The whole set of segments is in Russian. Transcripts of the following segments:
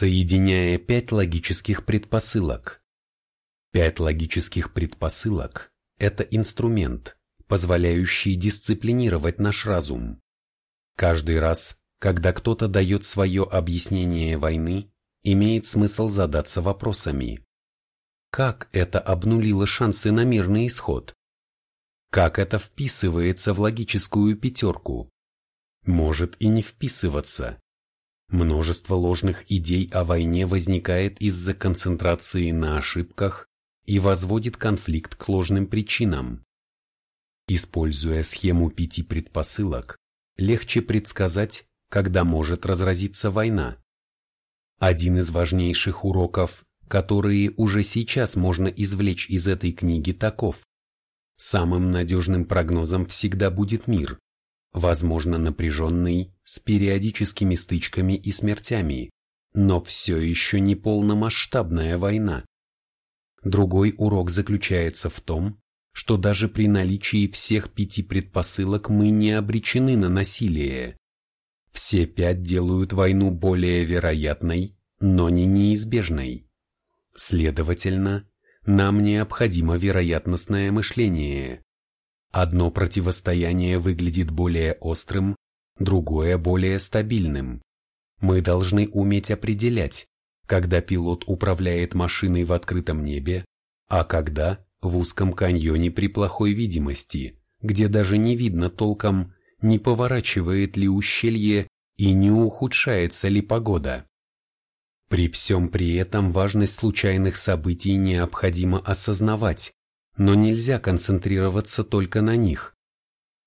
соединяя пять логических предпосылок. Пять логических предпосылок – это инструмент, позволяющий дисциплинировать наш разум. Каждый раз, когда кто-то дает свое объяснение войны, имеет смысл задаться вопросами. Как это обнулило шансы на мирный исход? Как это вписывается в логическую пятерку? Может и не вписываться. Множество ложных идей о войне возникает из-за концентрации на ошибках и возводит конфликт к ложным причинам. Используя схему пяти предпосылок, легче предсказать, когда может разразиться война. Один из важнейших уроков, которые уже сейчас можно извлечь из этой книги, таков. Самым надежным прогнозом всегда будет мир, возможно напряженный, с периодическими стычками и смертями, но все еще не полномасштабная война. Другой урок заключается в том, что даже при наличии всех пяти предпосылок мы не обречены на насилие. Все пять делают войну более вероятной, но не неизбежной. Следовательно, нам необходимо вероятностное мышление, Одно противостояние выглядит более острым, другое более стабильным. Мы должны уметь определять, когда пилот управляет машиной в открытом небе, а когда в узком каньоне при плохой видимости, где даже не видно толком, не поворачивает ли ущелье и не ухудшается ли погода. При всем при этом важность случайных событий необходимо осознавать, но нельзя концентрироваться только на них.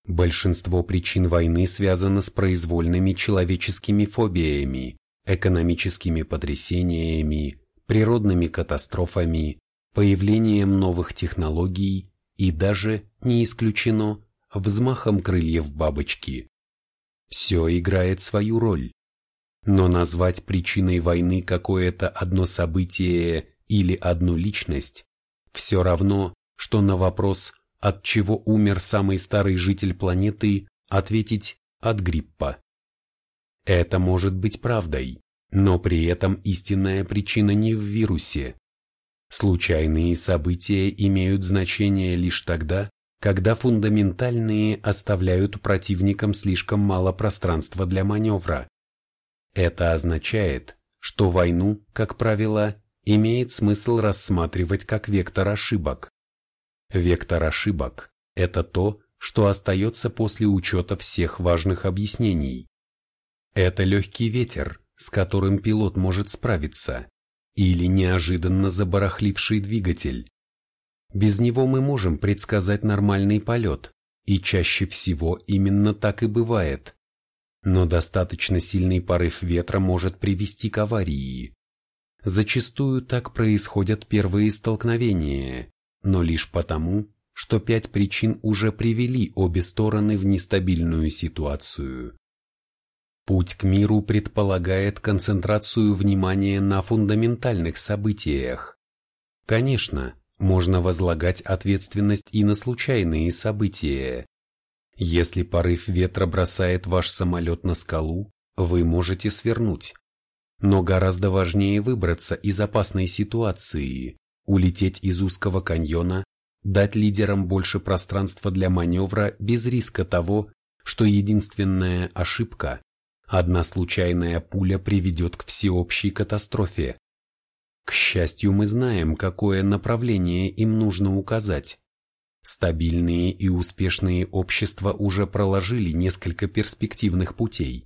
Большинство причин войны связано с произвольными человеческими фобиями, экономическими потрясениями, природными катастрофами, появлением новых технологий и даже, не исключено, взмахом крыльев бабочки. Все играет свою роль. Но назвать причиной войны какое-то одно событие или одну личность все равно, что на вопрос, от чего умер самый старый житель планеты, ответить от гриппа. Это может быть правдой, но при этом истинная причина не в вирусе. Случайные события имеют значение лишь тогда, когда фундаментальные оставляют противникам слишком мало пространства для маневра. Это означает, что войну, как правило, имеет смысл рассматривать как вектор ошибок. Вектор ошибок – это то, что остается после учета всех важных объяснений. Это легкий ветер, с которым пилот может справиться, или неожиданно забарахливший двигатель. Без него мы можем предсказать нормальный полет, и чаще всего именно так и бывает. Но достаточно сильный порыв ветра может привести к аварии. Зачастую так происходят первые столкновения, но лишь потому, что пять причин уже привели обе стороны в нестабильную ситуацию. Путь к миру предполагает концентрацию внимания на фундаментальных событиях. Конечно, можно возлагать ответственность и на случайные события. Если порыв ветра бросает ваш самолет на скалу, вы можете свернуть. Но гораздо важнее выбраться из опасной ситуации, улететь из узкого каньона, дать лидерам больше пространства для маневра без риска того, что единственная ошибка, одна случайная пуля приведет к всеобщей катастрофе. К счастью, мы знаем, какое направление им нужно указать. Стабильные и успешные общества уже проложили несколько перспективных путей.